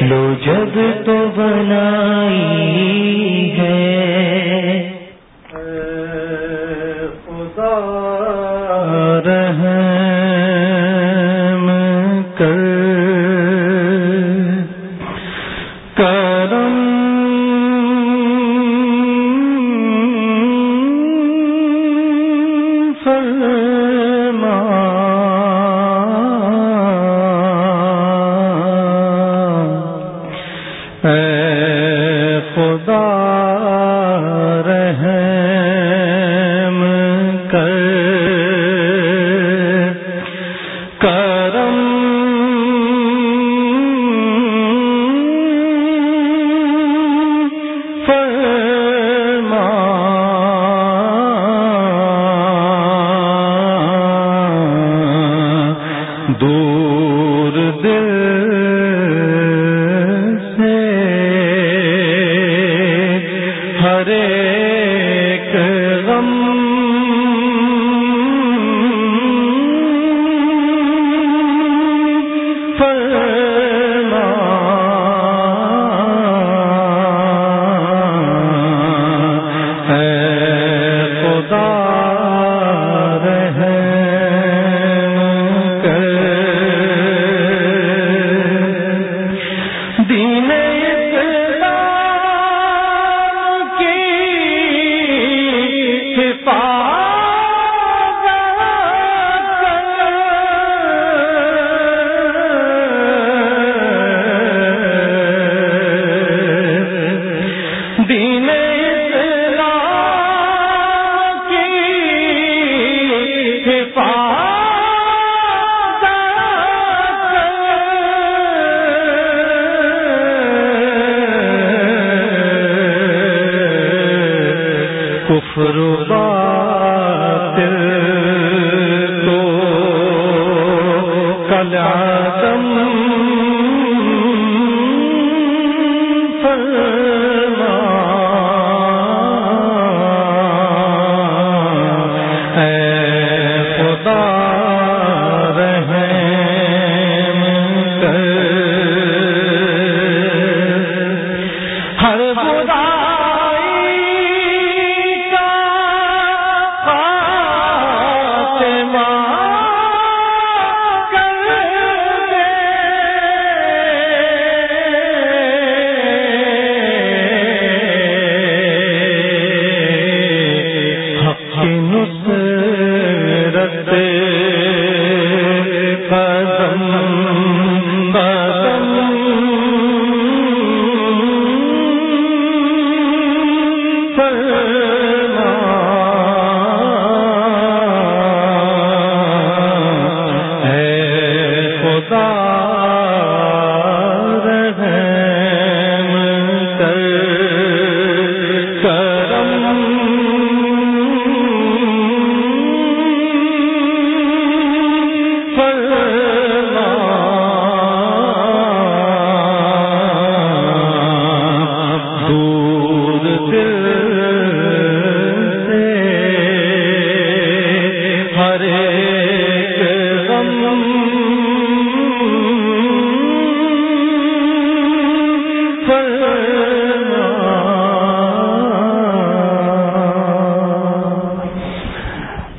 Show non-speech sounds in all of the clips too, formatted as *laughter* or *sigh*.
لو جب تو بنائی ہے۔ دو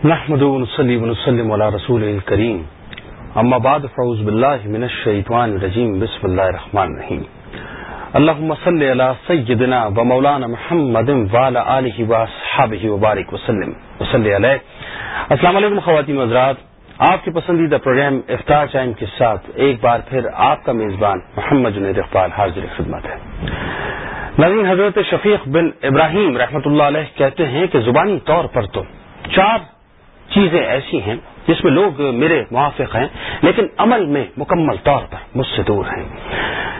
نحمد ونصلي ونسلم على رسول الكريم اما بعد، فاعوذ بالله من الشيطان الرجيم بسم الله الرحمن الرحيم اللهم صل على سيدنا ومولانا محمد وعلى اله واصحابه وبارك وسلم۔ وصلي عليه السلام علیکم خواتین و حضرات۔ آپ کے پسندیدہ پروگرام افطار ٹائم کے ساتھ ایک بار پھر آپ کا میزبان محمد جنید اقبال حاضر خدمت ہے۔ نظرین حضرت شفیق بن ابراہیم رحمۃ اللہ علیہ کہتے ہیں کہ زبانی طور پر تو چار چیزیں ایسی ہیں جس میں لوگ میرے موافق ہیں، لیکن عمل میں مکمل طور پر مجھ سے دور ہیں۔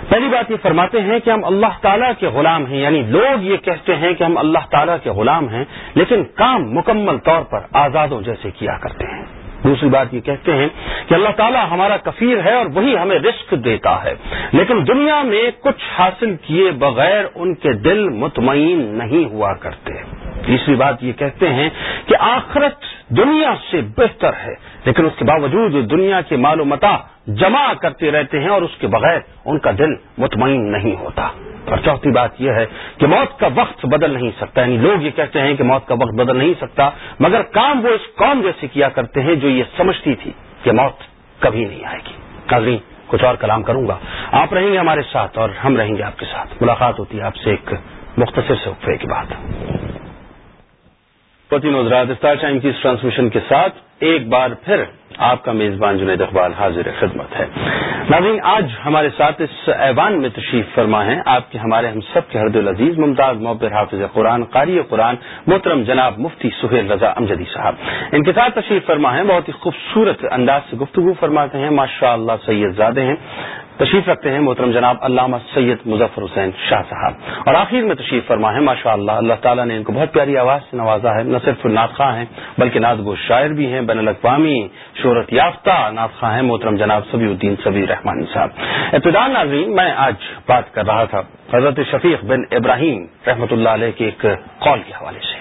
پہلی بات یہ فرماتے ہیں کہ ہم اللہ تعالیٰ کے غلام ہیں یعنی لوگ یہ کہتے ہیں کہ ہم اللہ تعالیٰ کے غلام ہیں، لیکن کام مکمل طور پر آزادوں جیسے کیا کرتے ہیں۔ دوسری بات یہ کہتے ہیں کہ اللہ تعالیٰ ہمارا کفیر ہے اور وہی ہمیں رزق دیتا ہے۔ لیکن دنیا میں کچھ حاصل کیے بغیر ان کے دل مطمئن نہیں ہوا کرتے۔ تیسری بات یہ کہتے ہیں کہ آخرت دنیا سے بہتر ہے۔ لیکن اس کے باوجود دنیا کے مال و متا جمع کرتے رہتے ہیں اور اس کے بغیر ان کا دل مطمئن نہیں ہوتا۔ اور چوتھی بات یہ ہے کہ موت کا وقت بدل نہیں سکتا۔ یعنی لوگ یہ کہتے ہیں کہ موت کا وقت بدل نہیں سکتا، مگر کام وہ اس قوم جیسے کیا کرتے ہیں جو یہ سمجھتی تھی کہ موت کبھی نہیں آئے گی۔ ناظرین کچھ اور کلام کروں گا۔ آپ رہیں گے ہمارے ساتھ اور ہم رہیں گے آپ کے ساتھ۔ ملاقات ہوتی ہے آپ سے ایک مختصر سے وقفے کی بات۔ پتی نوزرات اسٹار ٹائم کی اس ٹرانسمیشن کے ساتھ ایک بار پھر آپ کا میزبان جنید اقبال حاضر خدمت ہے۔ ناظرین، آج ہمارے ساتھ اس ایوان میں تشریف فرما ہے آپ کے ہمارے ہم سب کے حرد العزیز ممتاز موبر حافظ قرآن، قاری قرآن، محترم جناب مفتی سہیل رضا امجدی صاحب۔ ان کے ساتھ تشریف فرما ہے بہت ہی خوبصورت انداز سے گفتگو فرماتے ہیں۔ ماشاء اللہ سید زادے ہیں۔ تشریف رکھتے ہیں محترم جناب علامہ سید مظفر حسین شاہ صاحب۔ اور آخر میں تشریف فرما ہے ماشاء اللہ اللہ تعالیٰ نے ان کو بہت پیاری آواز سے نوازا ہے۔ نہ صرف ناطخواں ہیں، بلکہ ناد گو شاعر بھی ہیں، بین الاقوامی شہرت یافتہ ناطخواں ہیں، محترم جناب سبی الدین سبی رحمانی صاحب۔ ابتدا ناظرین، میں آج بات کر رہا تھا حضرت شفیق بن ابراہیم رحمۃ اللہ علیہ کے ایک قول کے حوالے سے۔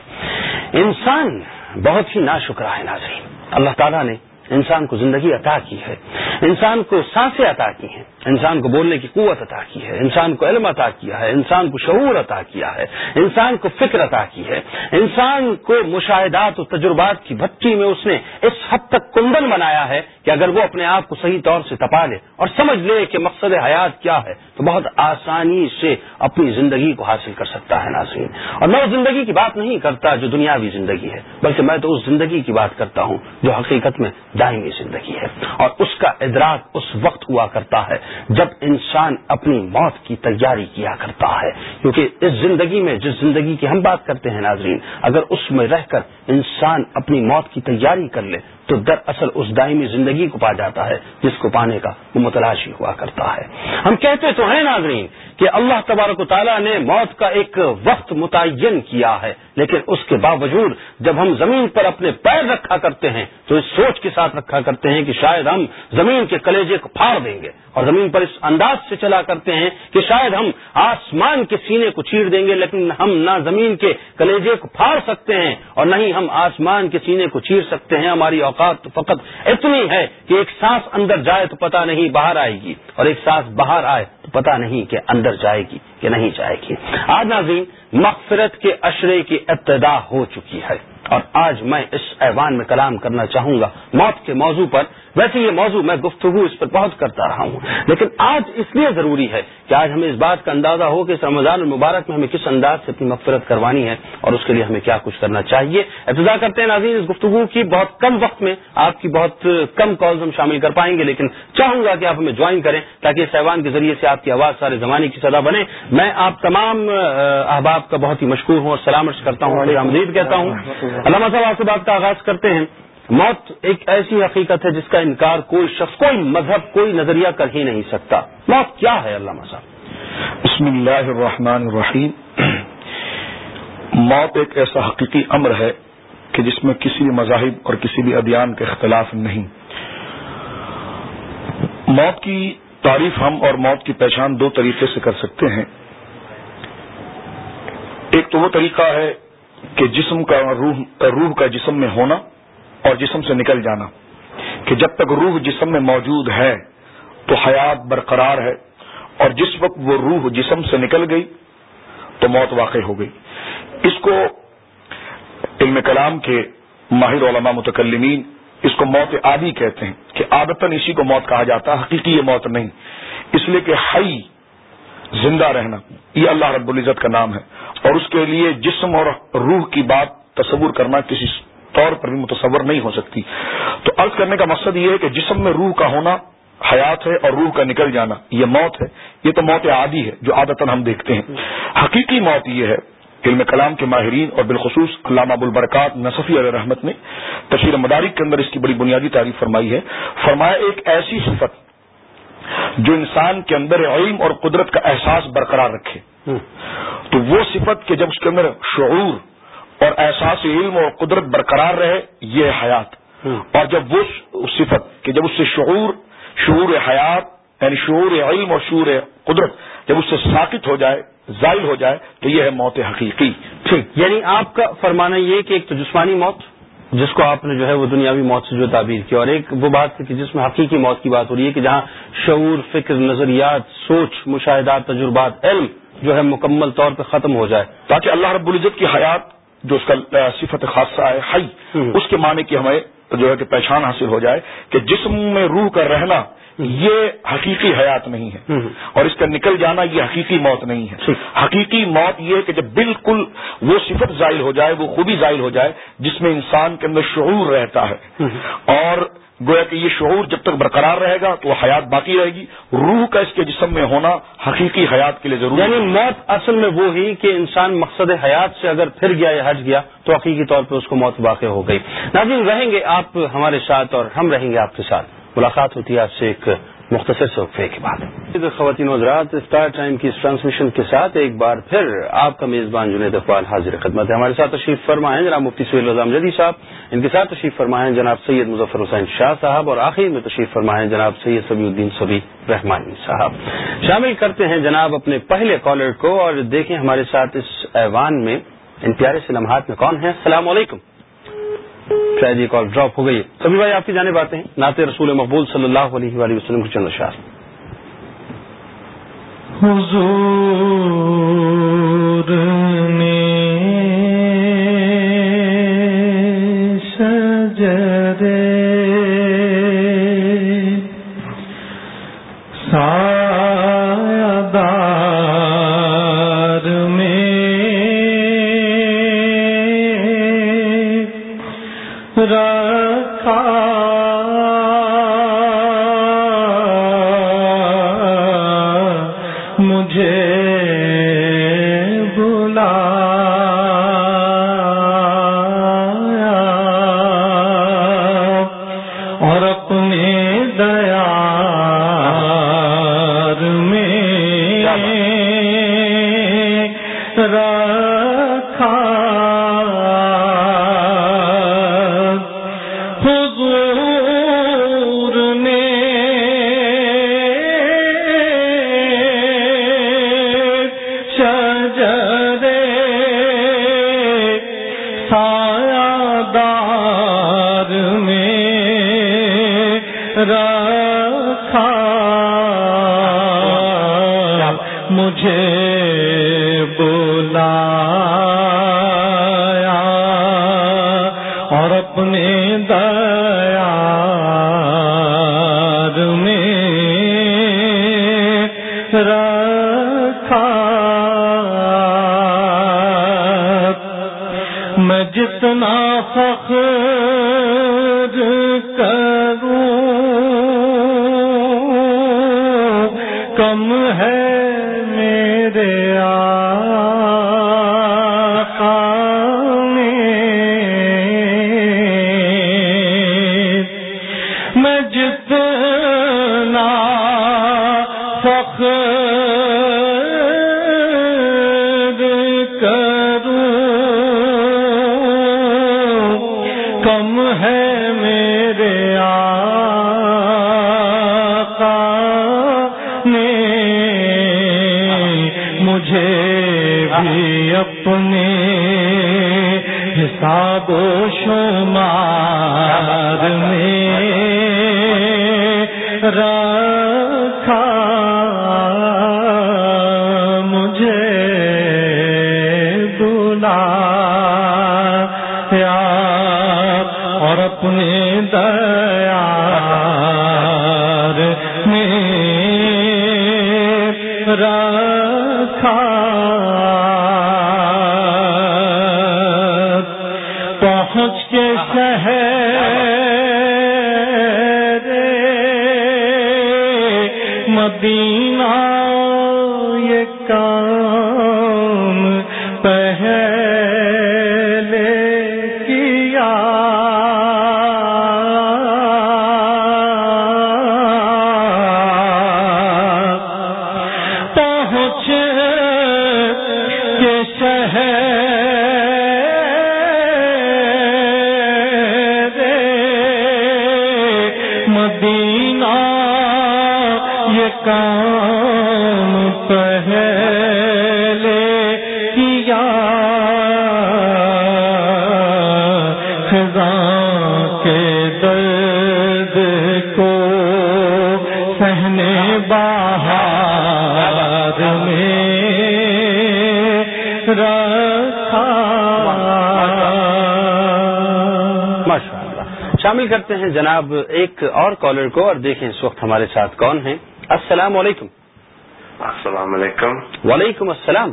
انسان بہت ہی نا ہے ناظرین۔ اللہ تعالیٰ نے انسان کو زندگی عطا کی ہے۔ انسان کو سانسیں عطا کی ہیں۔ انسان کو بولنے کی قوت عطا کی ہے۔ انسان کو علم عطا کیا ہے۔ انسان کو شعور عطا کیا ہے۔ انسان کو فکر عطا کی ہے۔ انسان کو مشاہدات و تجربات کی بھٹی میں اس نے اس حد تک کندن بنایا ہے کہ اگر وہ اپنے آپ کو صحیح طور سے تپا لے اور سمجھ لے کہ مقصد حیات کیا ہے، تو بہت آسانی سے اپنی زندگی کو حاصل کر سکتا ہے ناظرین۔ اور میں اس زندگی کی بات نہیں کرتا جو دنیاوی زندگی ہے، بلکہ میں تو اس زندگی کی بات کرتا ہوں جو حقیقت میں دائمی زندگی ہے۔ اور اس کا ادراک اس وقت ہوا کرتا ہے جب انسان اپنی موت کی تیاری کیا کرتا ہے۔ کیونکہ اس زندگی میں جس زندگی کی ہم بات کرتے ہیں ناظرین، اگر اس میں رہ کر انسان اپنی موت کی تیاری کر لے، تو دراصل اس دائمی زندگی کو پا جاتا ہے، جس کو پانے کا وہ متلاشی ہوا کرتا ہے۔ ہم کہتے تو ہیں ناظرین کہ اللہ تبارک و تعالیٰ نے موت کا ایک وقت متعین کیا ہے۔ لیکن اس کے باوجود جب ہم زمین پر اپنے پیر رکھا کرتے ہیں، تو اس سوچ کے ساتھ رکھا کرتے ہیں کہ شاید ہم زمین کے کلیجے کو پھاڑ دیں گے اور زمین پر اس انداز سے چلا کرتے ہیں کہ شاید ہم آسمان کے سینے کو چیر دیں گے، لیکن ہم نہ زمین کے کلیجے کو پھاڑ سکتے ہیں اور نہ ہی ہم آسمان کے سینے کو چیر سکتے ہیں۔ ہماری اوقات تو فقط اتنی ہے کہ ایک سانس اندر جائے تو پتہ نہیں باہر آئے گی اور ایک سانس باہر آئے تو پتہ نہیں کہ اندر جائے گی کہ نہیں جائے گی۔ آج ناظرین، مغفرت کے اشرے کی ابتدا ہو چکی ہے۔ اور آج میں اس ایوان میں کلام کرنا چاہوں گا۔ موت کے موضوع پر ویسے یہ موضوع میں گفتگو اس پر بہت کرتا رہا ہوں۔ لیکن آج اس لیے ضروری ہے کہ آج ہمیں اس بات کا اندازہ ہو کہ اس رمضان المبارک میں ہمیں کس انداز سے اپنی مغفرت کروانی ہے اور اس کے لیے ہمیں کیا کچھ کرنا چاہیے۔ ابتدا کرتے ہیں ناظرین اس گفتگو کی بہت کم وقت میں آپ کی بہت کم کالز ہم شامل کر پائیں گے لیکن چاہوں گا کہ آپ ہمیں جوائن کریں تاکہ اس ایوان کے ذریعے سے آپ کی آواز سارے زمانے کی سزا بنے۔ میں آپ تمام احباب کا بہت ہی مشکور ہوں۔ اور سلامت کرتا ہوں اور حمدید کہتا ہوں۔ علامہ صاحب آپ سے بات کا آغاز کرتے ہیں۔ موت ایک ایسی حقیقت ہے جس کا انکار کوئی شخص، کوئی مذہب، کوئی نظریہ کر ہی نہیں سکتا۔ موت کیا ہے علامہ صاحب؟ بسم اللہ الرحمن الرحیم۔ موت ایک ایسا حقیقی امر ہے کہ جس میں کسی بھی مذاہب اور کسی بھی ادیان کا اختلاف نہیں۔ موت کی تعریف ہم اور موت کی پہچان دو طریقے سے کر سکتے ہیں۔ ایک تو وہ طریقہ ہے کہ جسم کا روح روح کا جسم میں ہونا۔ اور جسم سے نکل جانا کہ جب تک روح جسم میں موجود ہے تو حیات برقرار ہے اور جس وقت وہ روح جسم سے نکل گئی تو موت واقع ہو گئی۔ اس کو علم کلام کے ماہر علماء متکلمین اس کو موت عادی کہتے ہیں کہ عادتاً اسی کو موت کہا جاتا ہے، حقیقی یہ موت نہیں۔ اس لیے کہ ہائی زندہ رہنا، یہ اللہ رب العزت کا نام ہے۔ اور اس کے لیے جسم اور روح کی بات تصور کرنا کسی طور پر بھی متصور نہیں ہو سکتی۔ تو عرض کرنے کا مقصد یہ ہے کہ جسم میں روح کا ہونا حیات ہے اور روح کا نکل جانا یہ موت ہے۔ یہ تو موت عادی ہے جو عادت ہم دیکھتے ہیں۔ حقیقی موت یہ ہے علم کلام کے ماہرین اور بالخصوص علامہ ابوالبرکات نصفی علیہ رحمت نے تشہیر مدارک کے اندر اس کی بڑی بنیادی تعریف فرمائی ہے۔ فرمایا ایک ایسی صفت جو انسان کے اندر علم اور قدرت کا احساس برقرار رکھے۔ تو وہ صفت کہ جب اس کے اندر شعور اور احساس علم اور قدرت برقرار رہے یہ حیات۔ اور جب وہ صفت کہ جب اس سے شعور شعور حیات یعنی شعور علم اور شعور قدرت جب اس سے ثابت ہو جائے ظاہر ہو جائے تو یہ ہے موت حقیقی۔ ٹھیک۔ یعنی آپ کا فرمانا یہ کہ ایک تو جسمانی موت جس کو آپ نے جو ہے وہ دنیاوی موت سے جو تعبیر کی اور ایک وہ بات کہ جس میں حقیقی موت کی بات ہو رہی ہے کہ جہاں شعور فکر نظریات سوچ مشاہدات تجربات علم جو ہے مکمل طور پہ ختم ہو جائے۔ تاکہ اللہ رب العزت کی حیات جو اس کا صفت خاصہ ہے حی اس کے معنی کی ہمیں جو ہے کہ پہچان حاصل ہو جائے کہ جسم میں روح کا رہنا یہ حقیقی حیات نہیں ہے۔ اور اس کا نکل جانا یہ حقیقی موت نہیں ہے۔ حقیقی موت یہ ہے کہ جب بالکل وہ صفت ظاہر ہو جائے وہ خوبی ظاہر ہو جائے جس میں انسان کے اندر شعور رہتا ہے۔ اور گویا کہ یہ شعور جب تک برقرار رہے گا تو حیات باقی رہے گی۔ روح کا اس کے جسم میں ہونا حقیقی حیات کے لیے ضروری یعنی موت اصل میں وہ ہی کہ انسان مقصد حیات سے اگر پھر گیا یا ہٹ گیا تو حقیقی طور پہ اس کو موت واقع ہو گئی۔ ناظرین رہیں گے آپ ہمارے ساتھ اور ہم رہیں گے آپ کے ساتھ۔ ملاقات ہوتی ہے آپ سے ایک مختصر سے وقفے کے بعد۔ خواتین حضرات اسٹار ٹائم کی اس ٹرانسمیشن کے ساتھ ایک بار پھر آپ کا میزبان جنید اقبال حاضر خدمت ہے۔ ہمارے ساتھ تشریف فرما ہے جناب مفتی سہیل الزام جدید صاحب۔ ان کے ساتھ تشریف فرما ہے جناب سید مظفر حسین شاہ صاحب اور آخر میں تشریف فرما ہے جناب سید سبی الدین سبی رحمانی صاحب۔ شامل کرتے ہیں جناب اپنے پہلے کالر کو اور دیکھیں ہمارے ساتھ اس ایوان میں ان پیارے سے لمحات میں کون ہیں السلام علیکم۔ شاید یہ کال ڈراپ ہو گئی سبھی بھائی آپ کی جانے باتیں نعت رسول مقبول صلی اللہ علیہ وآلہ وسلم کو چند شاہ حضور نے ساتھ فخر کروں کم ہے میرے آقا نے۔ مجھے بھی اپنے حساب و شمار مدینہ شامل کرتے ہیں جناب ایک اور کالر کو اور دیکھیں اس وقت ہمارے ساتھ کون ہیں۔ السلام علیکم۔ السلام علیکم۔ وعلیکم السلام۔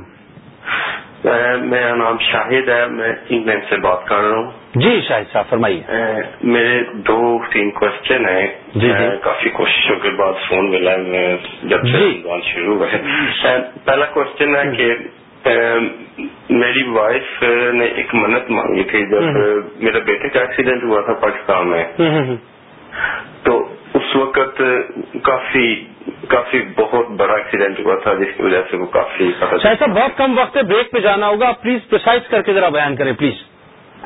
میرا نام شاہد ہے میں انگلینڈ سے بات کر رہا ہوں۔ جی شاہد صاحب فرمائیے۔ میرے دو تین کوشچن ہیں۔ جی، جی۔ کافی کوششوں کے بعد فون ملا ہے میں جب سے جی۔ شروع ہوئے۔ پہلا کوشچن ہے کہ میری وائف نے ایک منت مانگی تھی جب میرے بیٹے کا ایکسیڈنٹ ہوا تھا پاکستان میں۔ تو اس وقت کافی کافی بہت بڑا ایکسیڈنٹ ہوا تھا جس کی وجہ سے وہ کافی شاید صاحب بہت کم وقت ہے بریک پہ جانا ہوگا پلیز پرسائز کر کے ذرا بیان کریں پلیز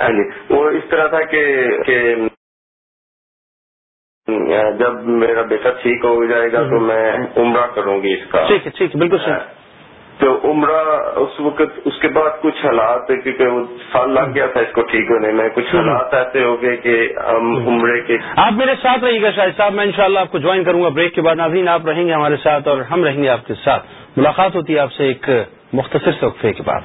ہاں جی وہ اس طرح تھا کہ جب میرا بیٹا ٹھیک ہو جائے گا تو میں عمرہ کروں گی اس کا۔ ٹھیک ہے ٹھیک ہے بالکل تو عمرہ اس وقت اس کے بعد کچھ حالات کیونکہ وہ سال لگ گیا تھا اس کو ٹھیک ہونے میں۔ کچھ حالات ایسے ہو گئے کہ ہم عمرے کے۔ آپ میرے ساتھ رہیے گا شاہد صاحب۔ میں انشاءاللہ آپ کو جوائن کروں گا بریک کے بعد۔ ناظرین آپ رہیں گے ہمارے ساتھ اور ہم رہیں گے آپ کے ساتھ۔ ملاقات ہوتی ہے آپ سے ایک مختصر سے وقفے کے بعد۔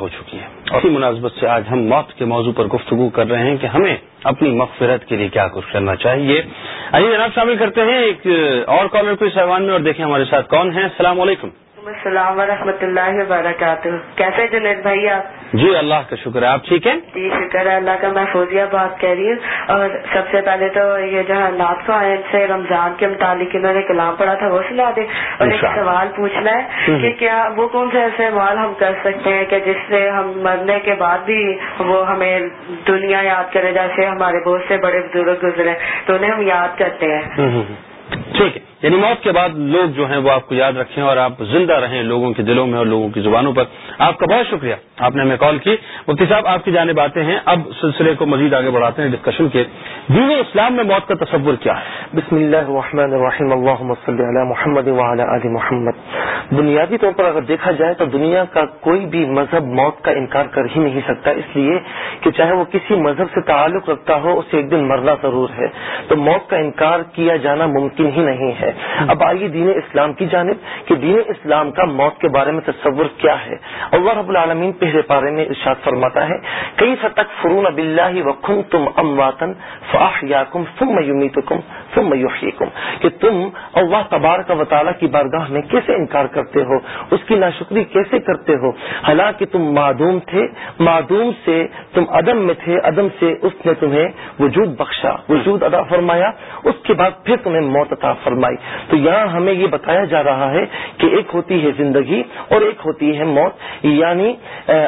ہو چکی ہے۔ اسی مناسبت سے آج ہم موت کے موضوع پر گفتگو کر رہے ہیں کہ ہمیں اپنی مغفرت کے لیے کیا کچھ کرنا چاہیے۔ آئیے جناب شامل کرتے ہیں ایک اور کالر کو اس ایوان میں اور دیکھیں ہمارے ساتھ کون ہیں۔ السلام علیکم۔ السلام ورحمۃ اللہ وبرکاتہ۔ کیسے جنید بھائی آپ؟ جی اللہ کا شکر ہے۔ آپ ٹھیک ہیں؟ جی شکر ہے۔ اللہ کا میں فوزیہ بات کہہ رہی ہوں۔ اور سب سے پہلے تو یہ جو نات کو آئے سے رمضان کے متعلق انہوں نے کلام پڑھا تھا وہ سنا دے اور ایک سوال پوچھنا ہے کہ کیا وہ کون سے ایسے مال ہم کر سکتے ہیں کہ جس سے ہم مرنے کے بعد بھی وہ ہمیں دنیا یاد کرے جیسے ہمارے بہت سے بڑے بزرگ گزرے تو انہیں ہم یاد کرتے ہیں؟ ٹھیک ہے۔ یعنی موت کے بعد لوگ جو ہیں وہ آپ کو یاد رکھیں اور آپ زندہ رہیں لوگوں کے دلوں میں اور لوگوں کی زبانوں پر۔ آپ کا بہت شکریہ۔ آپ نے ہمیں کال کی۔ مفتی صاحب، آپ کی جانب آتے ہیں۔ اب سلسلے کو مزید آگے بڑھاتے ہیں ڈسکشن کے۔ دین اسلام میں موت کا تصور کیا ہے؟ بسم اللہ الرحمن الرحیم۔ اللہم صلی علی محمد وعلی آل محمد۔ بنیادی طور پر اگر دیکھا جائے تو دنیا کا کوئی بھی مذہب موت کا انکار کر ہی نہیں سکتا۔ اس لیے کہ چاہے وہ کسی مذہب سے تعلق رکھتا ہو، اسے ایک دن مرنا ضرور ہے۔ تو موت کا انکار کیا جانا ممکن ہی نہیں ہے۔ اب آئیے دین اسلام کی جانب کہ دین اسلام کا موت کے بارے میں تصور کیا ہے۔ اللہ رب العالمین پہلے پارے میں ارشاد فرماتا ہے کئی فتق فرون اب اللہ وخن تم ام واتن فاح یا کم فم میومی تو کم فم میوحیکم کہ تم اللہ تبارک و تعالیٰ کی بارگاہ میں کیسے انکار کرتے ہو؟ اس کی ناشکری کیسے کرتے ہو؟ حالانکہ تم معدوم تھے، معدوم سے تم عدم میں تھے، عدم سے اس نے تمہیں وجود بخشا، وجود ادا فرمایا، اس کے بعد پھر تمہیں موت عطا فرمائی۔ تو یہاں ہمیں یہ بتایا جا رہا ہے کہ ایک ہوتی ہے زندگی اور ایک ہوتی ہے موت یعنی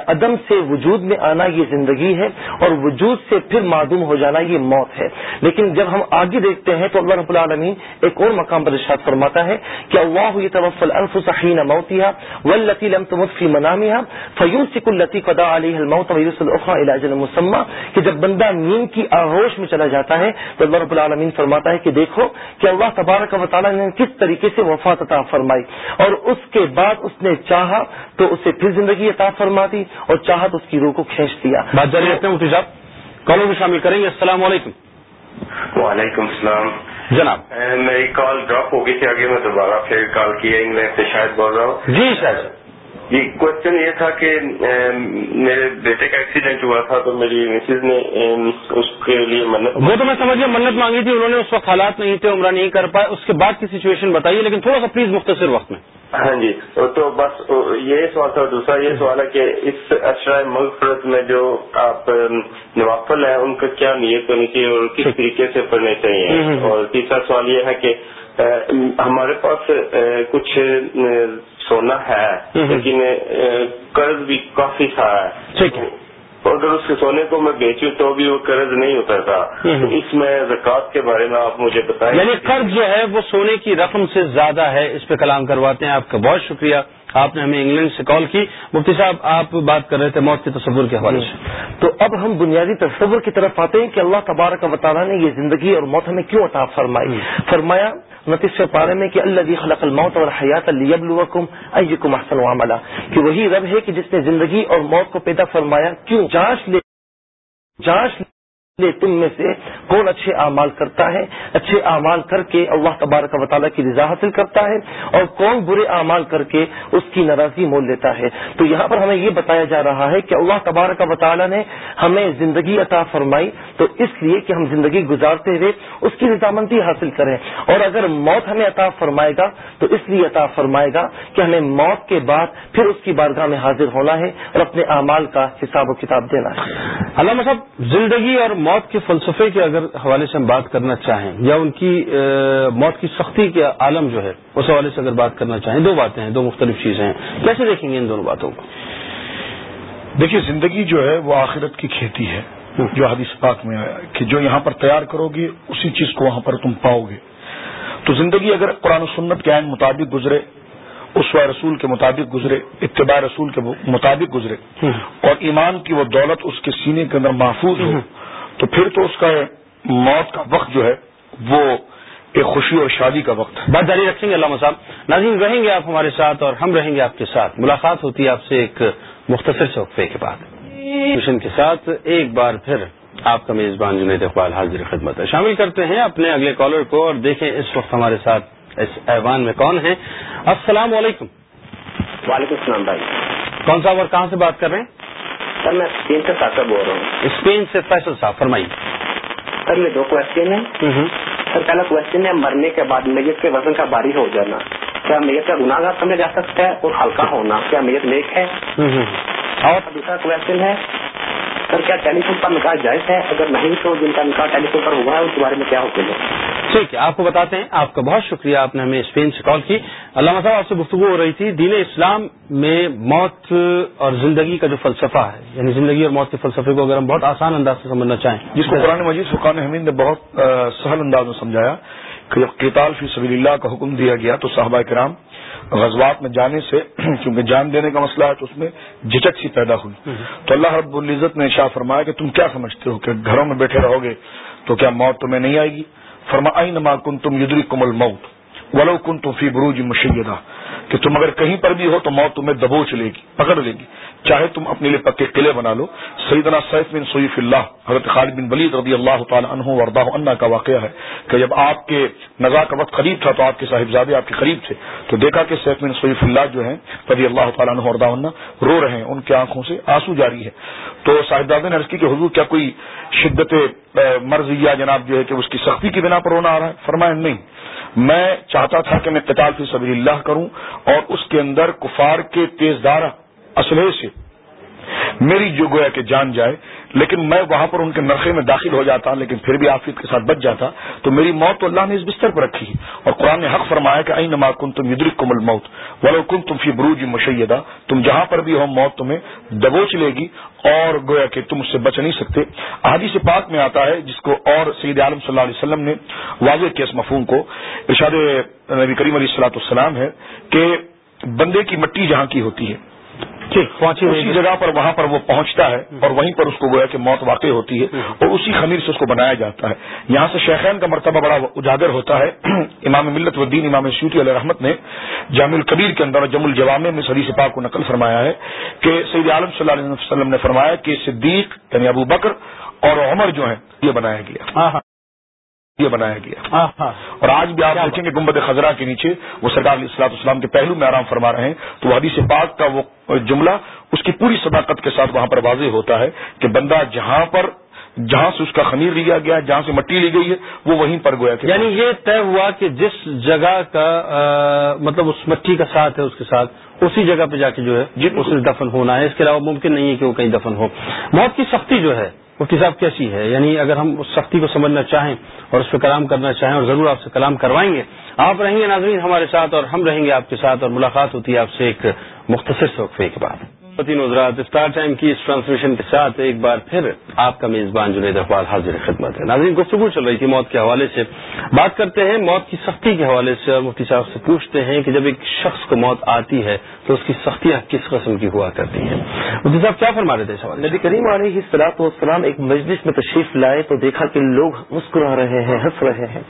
عدم سے وجود میں آنا یہ زندگی ہے اور وجود سے پھر معدوم ہو جانا یہ موت ہے۔ لیکن جب ہم آگے دیکھتے ہیں تو اللہ رب العالمین ایک اور مقام پر ارشاد فرماتا ہے کہ اللہ یہ توفل الف صحین موتیا ولطی لم تمفی منامیا فیون سک التی قدا علی الموت علاج المسمہ کہ جب بندہ نیند کی آغوش میں چلا جاتا ہے تو اللہ رب العالمین فرماتا ہے کہ دیکھو کہ اللہ تبارک و تعالیٰ نے کس طریقے سے وفات عطا فرمائی اور اس کے بعد اس نے چاہا تو اسے پھر زندگی عطا فرما دی اور چاہا تو اس کی روح کو کھینچ دیا۔ بات جاری رکھتے ہیں صاحب۔ کالوں میں شامل کریں گے۔ السلام علیکم۔ وعلیکم السلام۔ جناب۔ میری کال ڈراپ ہو گئی تھی آگے میں دوبارہ پھر کال کیا انگلینڈ سے شاید بول رہا ہوں۔ جی شاید۔ جی کوشچن یہ تھا کہ میرے بیٹے کا ایکسیڈنٹ ہوا تھا تو میری مسز نے اس کے لیے منت وہ تو میں سمجھ گیا منت مانگی تھی انہوں نے اس وقت حالات نہیں تھے عمرہ نہیں کر پائے۔ اس کے بعد کی سچویشن بتائیے لیکن تھوڑا سا پلیز مختصر وقت میں۔ ہاں جی تو بس یہ سوال تھا دوسرا یہ سوال ہے کہ اس اشرائے مغفرت میں جو آپ نوافل ہیں ان کا کیا نیت ہونی چاہیے اور کس طریقے سے پڑھنے چاہیے؟ اور تیسرا سوال یہ ہے کہ ہمارے پاس کچھ سونا ہے لیکن قرض بھی کافی سارا ہے۔ ہے اگر اس کے سونے کو میں بیچوں تو بھی وہ قرض نہیں اترتا اس میں زکوٰۃ کے بارے میں آپ مجھے بتائیں۔ یعنی قرض جو ہے وہ سونے کی رقم سے زیادہ ہے اس پہ کلام کرواتے ہیں۔ آپ کا بہت شکریہ۔ آپ نے ہمیں انگلینڈ سے کال کی۔ مفتی صاحب آپ بات کر رہے تھے موت کے تصور کے حوالے سے۔ تو اب ہم بنیادی تصور کی طرف آتے ہیں کہ اللہ تبارک و تعالیٰ نے یہ زندگی اور موت ہمیں کیوں عطا فرمائی؟ فرمایا نتیس پارے میں کہ اللہ خلق الموت اور حیات الکم ایکم احسن عملہ کہ وہی رب ہے کہ جس نے زندگی اور موت کو پیدا فرمایا۔ کیوں؟ جانچ لے جانچ تم میں سے کون اچھے اعمال کرتا ہے؟ اچھے اعمال کر کے اللہ تبارک و تعالیٰ کی رضا حاصل کرتا ہے اور کون برے اعمال کر کے اس کی ناراضی مول لیتا ہے؟ تو یہاں پر ہمیں یہ بتایا جا رہا ہے کہ اللہ تبارک و تعالیٰ نے ہمیں زندگی عطا فرمائی، تو اس لیے کہ ہم زندگی گزارتے ہوئے اس کی رضامندی حاصل کریں۔ اور اگر موت ہمیں عطا فرمائے گا، تو اس لیے عطا فرمائے گا کہ ہمیں موت کے بعد پھر اس کی بارگاہ میں حاضر ہونا ہے اور اپنے اعمال کا حساب و کتاب دینا ہے۔ علامہ صاحب، زندگی اور موت کے فلسفے کے اگر حوالے سے ہم بات کرنا چاہیں یا ان کی موت کی سختی کے عالم جو ہے اس حوالے سے اگر بات کرنا چاہیں دو باتیں ہیں دو مختلف چیزیں ہیں۔ کیسے دیکھیں گے ان دونوں باتوں کو؟ دیکھیے زندگی جو ہے وہ آخرت کی کھیتی ہے جو حدیث پاک میں آیا کہ جو یہاں پر تیار کرو گے اسی چیز کو وہاں پر تم پاؤ گے۔ تو زندگی اگر قرآن و سنت کے عین مطابق گزرے اس رسول کے مطابق گزرے اتباع رسول کے مطابق گزرے اور ایمان کی وہ دولت اس کے سینے کے اندر محفوظ ہو تو پھر تو اس کا موت کا وقت جو ہے وہ ایک خوشی اور شادی کا وقت ہے۔ بات جاری رکھیں گے علامہ صاحب۔ ناظرین رہیں گے آپ ہمارے ساتھ اور ہم رہیں گے آپ کے ساتھ۔ ملاقات ہوتی ہے آپ سے ایک مختصر سے وقفے کے بعد۔ مشن کے ساتھ ایک بار پھر آپ کا میزبان جنید اقبال حاضر خدمت ہے۔ شامل کرتے ہیں اپنے اگلے کالر کو اور دیکھیں اس وقت ہمارے ساتھ اس ایوان میں کون ہیں۔ السلام علیکم۔ وعلیکم السلام بھائی۔ کون صاحب اور کہاں سے بات کر رہے ہیں؟ سر میں اسپین سے ساکر بول رہا ہوں اسپین سے فیصل صاحب فرمائیے سر میں دو کوشچن ہیں سر پہلا کوشچن ہے مرنے کے بعد میت کے وزن کا باری ہو جانا کیا میت کا گناہ گار سمجھا جا سکتا ہے اور ہلکا ہونا کیا میت نیک ہے اور دوسرا کوشچن ہے سر کیا ٹیلی فون پر نکاح جائز ہے اگر نہیں تو جن کا نکاح ٹیلی فون پر ہوا ہے اس کے بارے میں کیا حکم ہے ٹھیک ہے آپ کو بتاتے ہیں آپ کا بہت شکریہ آپ نے ہمیں اسپین سے کال کی علامہ صاحب آپ سے گفتگو ہو رہی تھی۔ دین اسلام میں موت اور زندگی کا جو فلسفہ ہے یعنی زندگی اور موت کے فلسفے کو اگر ہم بہت آسان انداز سے سمجھنا چاہیں۔ جس کو قرآن مجید فقان حمید نے بہت سہل انداز میں سمجھایا کہ جب قتال فی سبیل اللہ کا حکم دیا گیا تو صحابہ کرام غزوات میں جانے سے *clears throat* چونکہ جان دینے کا مسئلہ ہے تو اس میں جھجک سی پیدا ہوئی۔ تو اللہ رب العزت نے شاہ فرمایا کہ تم کیا سمجھتے ہو کہ گھروں میں بیٹھے رہو گے تو کیا موت تمہیں نہیں آئے گی؟ فرما نما کن تم یدری کمل موت ولو کن تم فی بروج مشیدہ، کہ تم اگر کہیں پر بھی ہو تو موت تمہیں دبوچ لے گی، پکڑ لے گی۔ چاہے تم اپنے لیے پکے قلعے بنا لو۔ سیدنا سیف بن سعیف اللہ، حضرت خالد بن ولید رضی اللہ تعالیٰ عنہ وردہ عنہ کا واقعہ ہے کہ جب آپ کے نگاہ کا وقت قریب تھا تو آپ کے صاحبزادے آپ کے قریب تھے۔ تو دیکھا کہ سیف بن سعیف اللہ جو ہیں، رضی اللہ تعالیٰ عنہ وردہ عنہ رو رہے ہیں۔ ان کی آنکھوں سے آنسو جاری ہے۔ تو صاحبزادے نے عرض کی کہ حضور، کیا کوئی شدت مرض یا جناب جو ہے کہ اس کی سختی کی بنا پر رونا آ رہا ہے؟ فرمایا، نہیں۔ میں چاہتا تھا کہ میں قتال فی سبیل اللہ کروں اور اس کے اندر کفار کے تیز دار اسلحے سے میری جو گویا کہ جان جائے لیکن میں وہاں پر ان کے نرخے میں داخل ہو جاتا، لیکن پھر بھی آفیت کے ساتھ بچ جاتا، تو میری موت تو اللہ نے اس بستر پر رکھی اور قرآن نے حق فرمایا کہ این نما کن تم یدرک کمل موت ولو کن تم فی بروج مشیدہ، تم جہاں پر بھی ہو موت تمہیں دبوچ لے گی اور گویا کہ تم اس سے بچ نہیں سکتے۔ احادیث پاک میں آتا ہے جس کو اور سید عالم صلی اللہ علیہ وسلم نے واضح کیا اس مفہوم کو۔ ارشاد نبی کریم علیہ السلاۃ السلام ہے کہ بندے کی مٹی جہاں کی ہوتی ہے اسی جگہ پر وہاں پر وہ پہنچتا ہے اور وہیں پر اس کو گویا کہ موت واقع ہوتی ہے اور اسی خمیر سے اس کو بنایا جاتا ہے۔ یہاں سے شیخین کا مرتبہ بڑا اجاگر ہوتا ہے۔ *clears throat* امام ملت ودین امام سیوتی علیہ رحمت نے جامع القبیر کے اندر جم الجوام میں سری سپاہ کو نقل فرمایا ہے کہ سید عالم صلی اللہ علیہ وسلم نے فرمایا کہ صدیق یعنی ابو بکر اور عمر جو ہیں یہ بنایا گیا۔ یہ بنایا گیا۔ اور آج بھی آپ دیکھیں گے گمبد خزرہ کے نیچے وہ سرکار علیہ السلاط اسلام کے پہلو میں آرام فرما رہے ہیں۔ تو حدیث پاک کا وہ جملہ اس کی پوری صداقت کے ساتھ وہاں پر واضح ہوتا ہے کہ بندہ جہاں پر جہاں سے اس کا خمیر لیا گیا جہاں سے مٹی لی گئی ہے وہ وہیں پر گویا یعنی یہ طے ہوا کہ جس جگہ کا مطلب اس مٹی کا ساتھ ہے اس کے ساتھ اسی جگہ پہ جا کے جو ہے جی۔ اسے دفن ہونا ہے۔ اس کے علاوہ ممکن نہیں ہے کہ وہ کہیں دفن ہو۔ موت کی سختی جو ہے مفتی صاحب کیسی ہے؟ یعنی اگر ہم اس سختی کو سمجھنا چاہیں اور اس پہ کلام کرنا چاہیں اور ضرور آپ سے کلام کروائیں گے، آپ رہیں گے ناظرین ہمارے ساتھ اور ہم رہیں گے آپ کے ساتھ اور ملاقات ہوتی ہے آپ سے ایک مختصر سے وقفے کے بعد۔ نظرات اسٹار ٹائم کی اس ٹرانسمیشن کے ساتھ ایک بار پھر آپ کا میزبان جنید اقبال حاضر خدمت ہے۔ ناظرین، گفتگو چل رہی تھی موت کے حوالے سے۔ بات کرتے ہیں موت کی سختی کے حوالے سے اور مفتی صاحب سے پوچھتے ہیں کہ جب ایک شخص کو موت آتی ہے تو اس کی سختیاں کس قسم کی ہوا کرتی ہیں۔ مفتی صاحب، کیا فرما رہے تھے سوال نبی کریم علیہ سلاط والسلام ایک مجلس میں تشریف لائے تو دیکھا کہ لوگ مسکرا رہے ہیں، ہنس رہے ہیں۔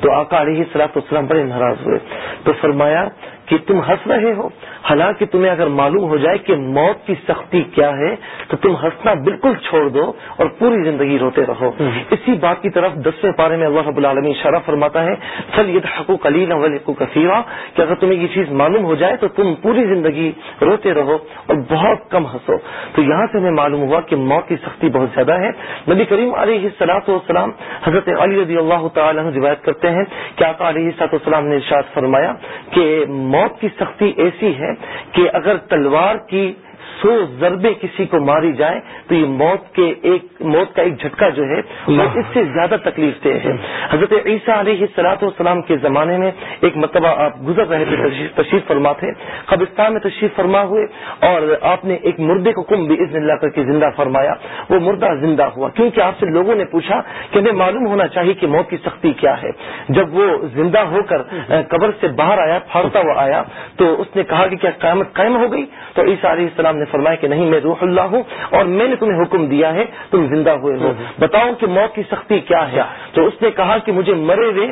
تو آقا علیہ سلاط والسلام بڑے ناراض ہوئے۔ تو فرمایا کہ تم ہنس رہے ہو؟ حالانکہ تمہیں اگر معلوم ہو جائے کہ موت کی سختی کیا ہے تو تم ہنسنا بالکل چھوڑ دو اور پوری زندگی روتے رہو۔ اسی بات کی طرف دسویں پارے میں اللہ رب العالمین اشارہ فرماتا ہے فل یہ حقوق علیل حقوق کثیرہ کہ اگر تمہیں یہ چیز معلوم ہو جائے تو تم پوری زندگی روتے رہو اور بہت کم ہنسو۔ تو یہاں سے ہمیں معلوم ہوا کہ موت کی سختی بہت زیادہ ہے۔ نبی کریم علیہ السلاط والسلام حضرت علی رضی اللہ تعالیٰ روایت کرتے ہیں کہ آقا علیہ سات والسلام نے ارشاد فرمایا کہ موت کی سختی ایسی ہے کہ اگر تلوار کی سو ضربے کسی کو ماری جائے تو یہ موت کے ایک موت کا ایک جھٹکا جو ہے وہ اس سے زیادہ تکلیف دہ ہے۔ حضرت عیسیٰ علیہ سلاط والسلام کے زمانے میں ایک مرتبہ آپ گزر رہے تھے تشریف فرما تھے۔ قبرستان میں تشریف فرما ہوئے اور آپ نے ایک مردے کو کم بھی عزن اللہ کر کے زندہ فرمایا۔ وہ مردہ زندہ ہوا۔ کیونکہ آپ سے لوگوں نے پوچھا کہ ہمیں معلوم ہونا چاہیے کہ موت کی سختی کیا ہے۔ جب وہ زندہ ہو کر قبر سے باہر آیا پھاڑتا ہوا آیا تو اس نے کہا کہ کیا قیامت قائم ہو گئی؟ تو عیسیٰ علیہ السلام نے فرمایا کہ نہیں میں روح اللہ ہوں اور میں نے تمہیں حکم دیا ہے تم زندہ ہوئے ہو۔ بتاؤ کہ موت کی سختی کیا ہے۔ تو اس نے کہا کہ مجھے مرے ہوئے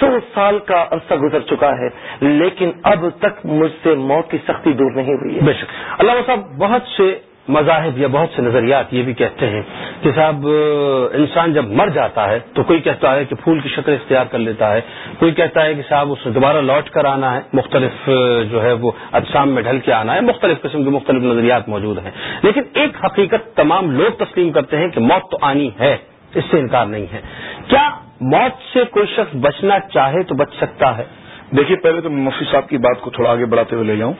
سو سال کا عرصہ گزر چکا ہے لیکن اب تک مجھ سے موت کی سختی دور نہیں ہوئی ہے۔ بے شک۔ اللہ صاحب بہت سے مذاہب یا بہت سے نظریات یہ بھی کہتے ہیں کہ صاحب، انسان جب مر جاتا ہے تو کوئی کہتا ہے کہ پھول کی شکل اختیار کر لیتا ہے، کوئی کہتا ہے کہ صاحب اسے دوبارہ لوٹ کر آنا ہے، مختلف جو ہے وہ اجسام میں ڈھل کے آنا ہے، مختلف قسم کے مختلف نظریات موجود ہیں۔ لیکن ایک حقیقت تمام لوگ تسلیم کرتے ہیں کہ موت تو آنی ہے، اس سے انکار نہیں ہے۔ کیا موت سے کوئی شخص بچنا چاہے تو بچ سکتا ہے؟ دیکھیے، پہلے تو مفتی صاحب کی بات کو تھوڑا آگے بڑھاتے ہوئے لے جاؤں۔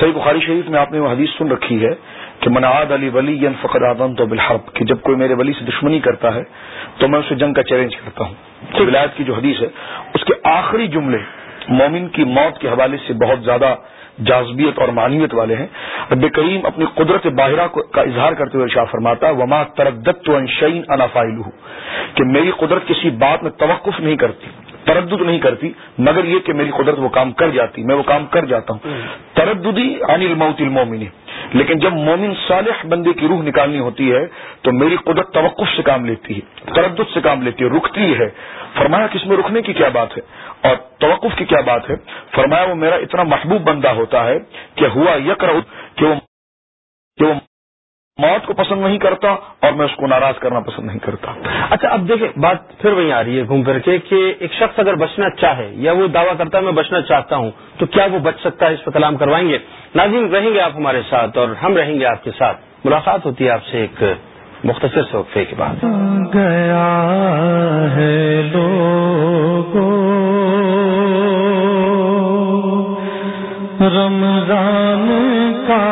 صحیح بخاری شریف میں آپ نے وہ حدیث سن رکھی ہے کہ منعد علی ولی فخر آدم تو بالحرب کہ جب کوئی میرے ولی سے دشمنی کرتا ہے تو میں اسے جنگ کا چیلنج کرتا ہوں۔ ولایت کی جو حدیث ہے اس کے آخری جملے مومن کی موت کے حوالے سے بہت زیادہ جازبیت اور معنیت والے ہیں۔ رب کریم اپنی قدرت باہرہ کا اظہار کرتے ہوئے شاہ فرماتا وما تردت تو انشین انافائل کہ میری قدرت کسی بات میں توقف نہیں کرتی۔ تردد نہیں کرتی مگر یہ کہ میری قدرت وہ کام کر جاتی میں وہ کام کر جاتا ہوں۔ ترددی عن الموت المومنی لیکن جب مومن صالح بندے کی روح نکالنی ہوتی ہے تو میری قدرت توقف سے کام لیتی ہے تردد سے کام لیتی ہے رکتی ہے۔ فرمایا کہ اس میں رکنے کی کیا بات ہے؟ اور توقف کی کیا بات ہے؟ فرمایا وہ میرا اتنا محبوب بندہ ہوتا ہے کہ ہوا یک کہ وہ موت کو پسند نہیں کرتا اور میں اس کو ناراض کرنا پسند نہیں کرتا۔ اچھا اب دیکھیں بات پھر وہیں آ رہی ہے گھوم کر کے کہ ایک شخص اگر بچنا چاہے یا وہ دعویٰ کرتا ہے میں بچنا چاہتا ہوں تو کیا وہ بچ سکتا ہے اس پہ کلام کروائیں گے؟ ناظرین رہیں گے آپ ہمارے ساتھ اور ہم رہیں گے آپ کے ساتھ۔ ملاقات ہوتی ہے آپ سے ایک مختصر سے وقفے کے بعد۔ گیا ہے رمضان کا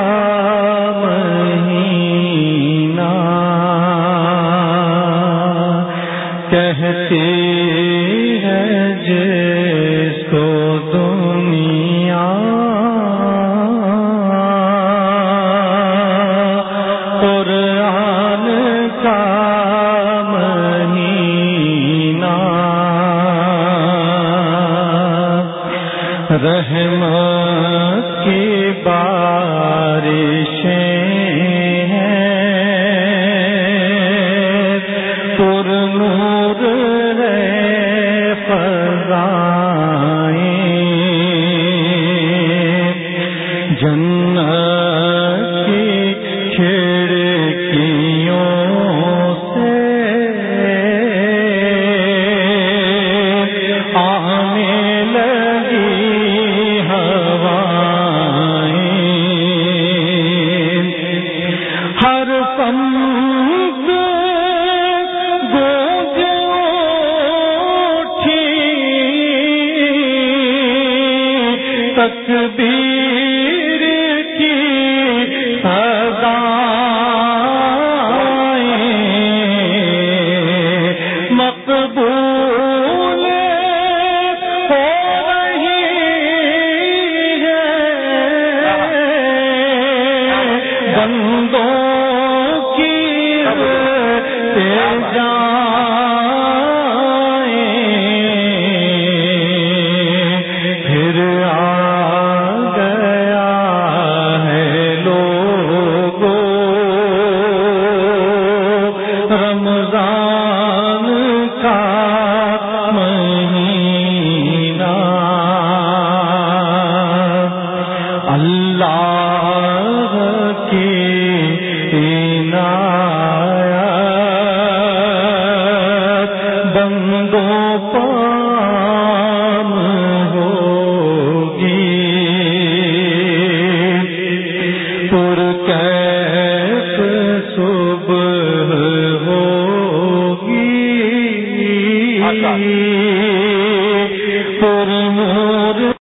بندوں